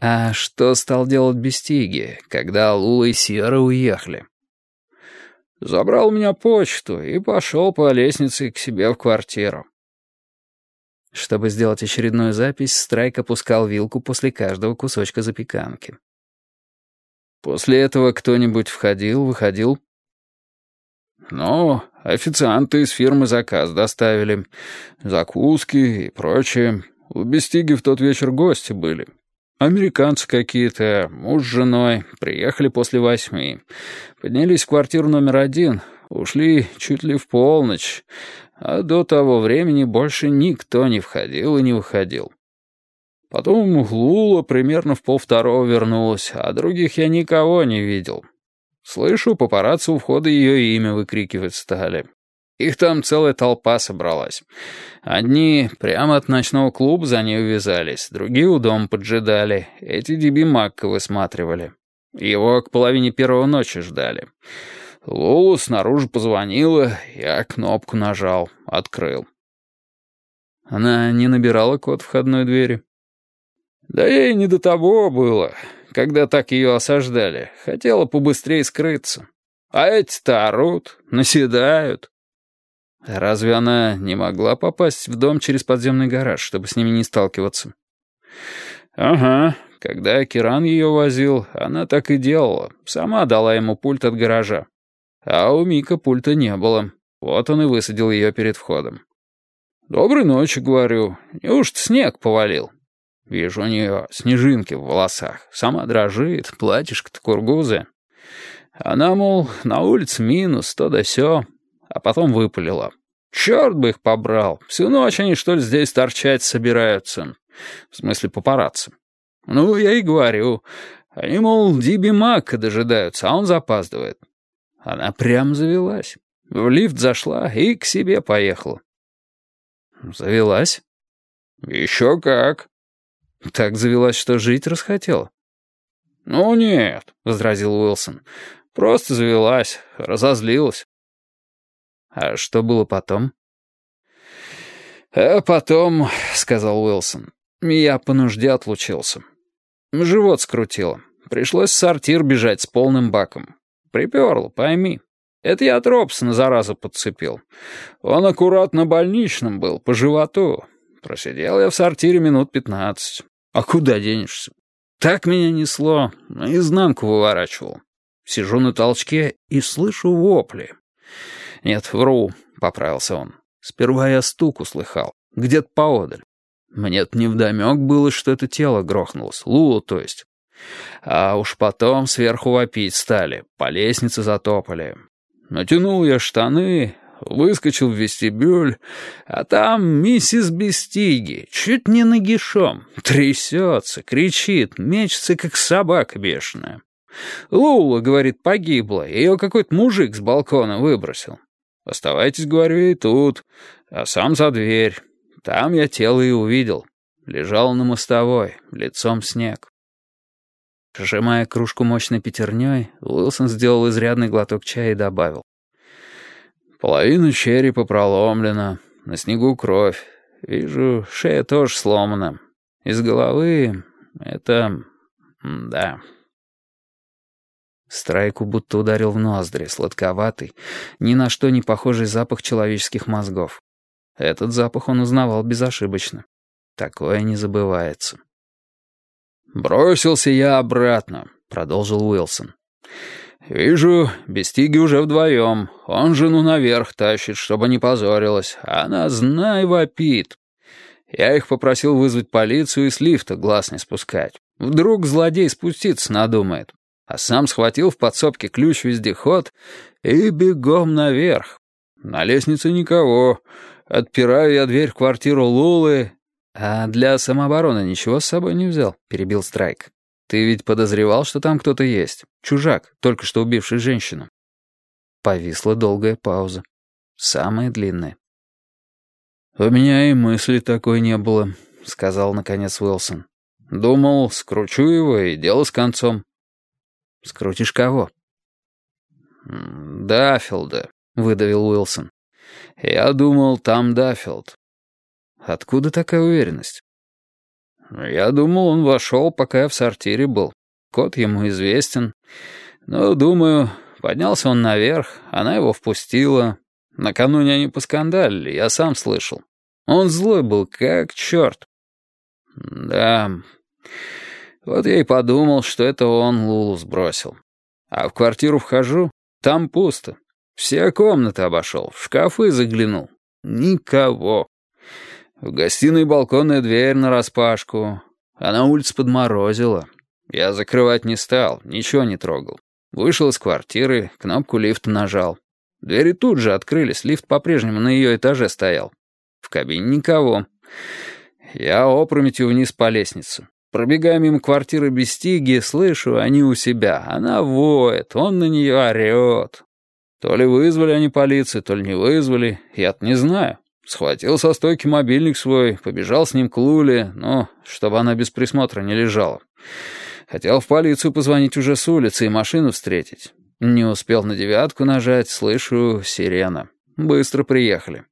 А что стал делать Бестиги, когда Лула и Сьерра уехали? Забрал у меня почту и пошел по лестнице к себе в квартиру. Чтобы сделать очередную запись, Страйк опускал вилку после каждого кусочка запеканки. После этого кто-нибудь входил, выходил? Ну, официанты из фирмы заказ доставили. Закуски и прочее. У Бестиги в тот вечер гости были. Американцы какие-то, муж с женой, приехали после восьми. Поднялись в квартиру номер один, ушли чуть ли в полночь, а до того времени больше никто не входил и не выходил. Потом Лула примерно в полвторого вернулась, а других я никого не видел. Слышу, папарацци у входа ее имя выкрикивать стали. Их там целая толпа собралась. Одни прямо от ночного клуба за ней увязались, другие у дома поджидали. Эти Диби Макка высматривали. Его к половине первого ночи ждали. Лулу снаружи позвонила, я кнопку нажал, открыл. Она не набирала код входной двери? Да ей не до того было, когда так ее осаждали. Хотела побыстрее скрыться. А эти-то орут, наседают. Разве она не могла попасть в дом через подземный гараж, чтобы с ними не сталкиваться? Ага, когда Киран ее возил, она так и делала. Сама дала ему пульт от гаража. А у Мика пульта не было. Вот он и высадил ее перед входом. «Доброй ночи», — говорю. «Неужто снег повалил?» Вижу у нее снежинки в волосах. Сама дрожит, платьишко-то кургузы. Она, мол, на улице минус, то да сё а потом выпалила. «Черт бы их побрал! Всю ночь они, что ли, здесь торчать собираются?» В смысле, папарацци. «Ну, я и говорю. Они, мол, Диби Мака дожидаются, а он запаздывает». Она прям завелась. В лифт зашла и к себе поехала. «Завелась?» «Еще как». «Так завелась, что жить расхотела?» «Ну нет», — возразил Уилсон. «Просто завелась, разозлилась». А что было потом? «А потом», — сказал Уилсон, — «я по нужде отлучился. Живот скрутило. Пришлось в сортир бежать с полным баком. Приперло, пойми. Это я от Робсона заразу подцепил. Он аккуратно больничным был, по животу. Просидел я в сортире минут пятнадцать. А куда денешься? Так меня несло, наизнанку выворачивал. Сижу на толчке и слышу вопли. «Нет, вру», — поправился он. «Сперва я стук услыхал, где-то поодаль. Мне-то невдомек было, что это тело грохнулось, Лулу, то есть. А уж потом сверху вопить стали, по лестнице затопали. Натянул я штаны, выскочил в вестибюль, а там миссис Бестиги, чуть не нагишом, трясется, кричит, мечется, как собака бешеная. Лула, говорит, погибла, ее какой-то мужик с балкона выбросил. Оставайтесь, говорю, и тут, а сам за дверь. Там я тело и увидел. Лежал на мостовой, лицом снег. Сжимая кружку мощной пятерней, Уилсон сделал изрядный глоток чая и добавил. Половина черепа проломлена, на снегу кровь. Вижу, шея тоже сломана. Из головы это... да... Страйку будто ударил в ноздри, сладковатый, ни на что не похожий запах человеческих мозгов. Этот запах он узнавал безошибочно. Такое не забывается. «Бросился я обратно», — продолжил Уилсон. «Вижу, Бестиги уже вдвоем. Он жену наверх тащит, чтобы не позорилась. Она, знай, вопит. Я их попросил вызвать полицию и с лифта глаз не спускать. Вдруг злодей спуститься надумает а сам схватил в подсобке ключ-вездеход и бегом наверх. На лестнице никого. Отпираю я дверь в квартиру Лулы. «А для самообороны ничего с собой не взял?» — перебил Страйк. «Ты ведь подозревал, что там кто-то есть. Чужак, только что убивший женщину». Повисла долгая пауза. Самая длинная. «У меня и мысли такой не было», — сказал наконец Уилсон. «Думал, скручу его и дело с концом. «Скрутишь кого?» «Даффилда», — выдавил Уилсон. «Я думал, там Даффилд». «Откуда такая уверенность?» Я думал, он вошел, пока я в сортире был. Код ему известен. Но, думаю, поднялся он наверх, она его впустила. Накануне они поскандалили, я сам слышал. Он злой был, как черт. Да, вот я и подумал, что это он Лулу сбросил. А в квартиру вхожу, там пусто. Все комнаты обошел, в шкафы заглянул. Никого. В гостиной балконная дверь нараспашку, а на улице подморозило. Я закрывать не стал, ничего не трогал. Вышел из квартиры, кнопку лифта нажал. Двери тут же открылись, лифт по-прежнему на ее этаже стоял. В кабине никого. Я опрометью вниз по лестнице. Пробегая мимо квартиры без стиги, слышу, они у себя. Она воет, он на нее орет. То ли вызвали они полицию, то ли не вызвали, я-то не знаю. Схватил со стойки мобильник свой, побежал с ним к Луле, но чтобы она без присмотра не лежала. Хотел в полицию позвонить уже с улицы и машину встретить. Не успел на девятку нажать, слышу, сирена. Быстро приехали.